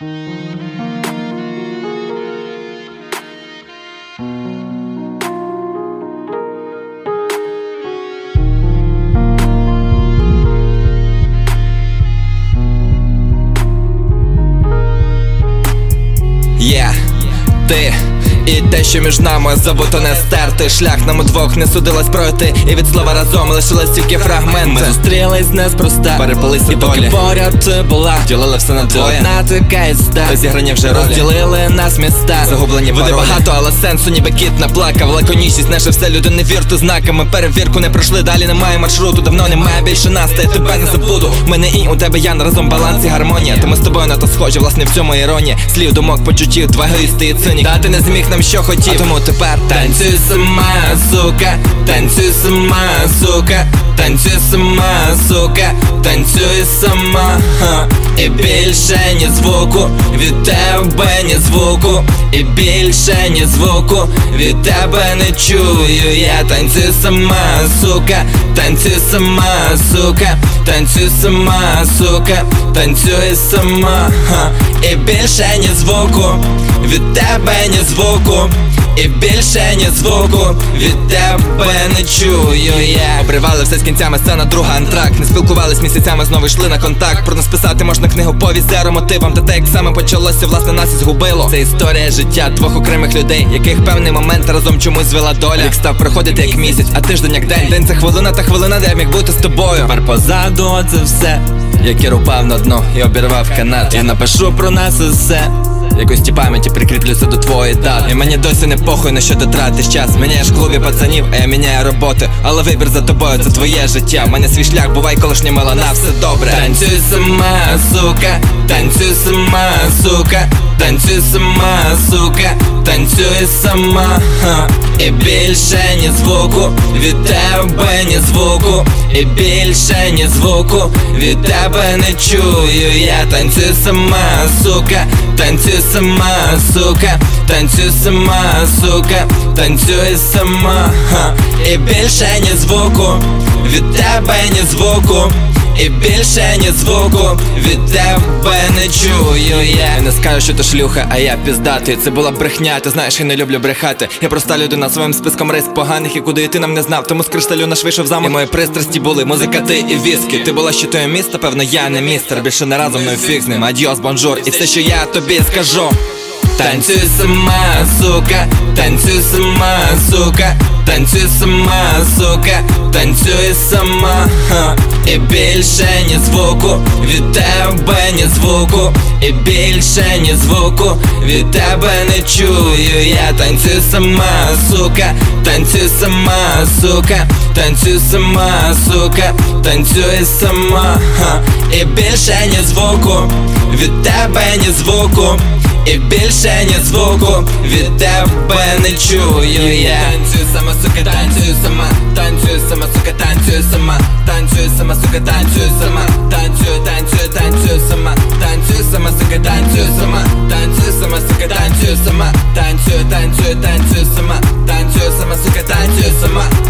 Yeah, ти і те, що між нами забуто не стерти. Шлях нам удвох не судилось пройти. І від слова разом лишились тільки фрагменти. Ми зустрілись неспроста, переплилися І поки поряд ти була, Ділили все на двоє. одна така ізда Розіграні вже ролі. Розділили нас міста. Загублені Води багато, але сенсу ніби кіт наплакав. Лаконічність наше все, люди не вірте знаками. Перевірку не пройшли, далі немає маршруту. Давно немає більше нас, та я тебе не забуду. Мене і у тебе я разом баланс і гармонія. Тому з тобою на то схожі, власне в цьому іронія. Слів, думок, почуттів, два егоїсти і цинік Дати не зміг нам що хотів, а тому тепер танцюй сама, сука, танцюй сама, сука, танцюй сама, сука, танцюй сама, ха. і більше ні звуку, від тебе ні звуку, і більше ні звуку, від тебе не чую. Я. Танцюй сама, сука, танцюй сама, сука, танцюй сама, сука, танцюй сама, ха. І більше ні звуку, від тебе ні звуку. І більше ні звуку від тебе не чую я. Обривали все з кінцями, сцена друга антракт. Не спілкувались місяцями, знову йшли на контакт. Про нас писати можна книгу повість зеро мотивам Та те, як саме почалося, власне, нас і згубило. Це історія життя двох окремих людей, яких певний момент разом чомусь звела доля. Рік став проходити як місяць, а тиждень як день. День це хвилина та хвилина, де я міг бути з тобою. Тепер позаду це все Я кір упав на дно і обірвав канат. Я напишу про нас усе Якось ті пам'яті прикріплюся до твоєї дати І мені досі не похуй на що ти тратиш час. Міняєш клубі пацанів, а я міняю роботи. Але вибір за тобою, це твоє життя. У мене свій шлях, бувай колишня мелана, все добре. Танцюй сама, сука, танцюй сама, сука, танцюй сама, сука, танцюй сама, ха. і більше ні звуку, від тебе ні звуку, і більше ні звуку, від тебе не чую. Я танцюй сама, сука, танцюй сама, сука, танцюй сама, сука, танцюй сама, ха. і більше ні звуку, від тебе ні звуку. І більше ні звуку від тебе не чую я. Не скажу, що ти шлюха, а я піздатий. Це була брехня, ти знаєш, я не люблю брехати. Я проста людина зі своїм списком рис поганих І куди йти нам не знав, тому з кришталю наш вийшов замок. І мої пристрасті були музика, ти і віскі. Ти була ще твоє місто, певно, я не містер. Більше не разом, ну і фіг з ним, адьос, бонжур. І все, що я тобі скажу Танцюй сама, сука, танцюй сама, сука, танцюй сама, сука, танцюй сама, ха. і більше ні звуку, від тебе ні звуку, і більше ні звуку, від тебе не чую. Я танцюй сама, сука, танцюй сама, сука, танцюй сама, сука, танцюй сама, ха. і більше ні звуку, від тебе ні звуку. І більше ні звуку від тебе не чую я Танцюю сама, сука, танцюю сама, танцюю сама, сука, танцюю сама, танцюю сама, сука, танцюю сама, танцюю, танцюю, танцюю сама, танцюю сама, сука, танцюю сама, танцюю сама, сука, танцюю сама, танцюю, танцюю, танцюю сама, танцюю сама, сука, танцюю сама.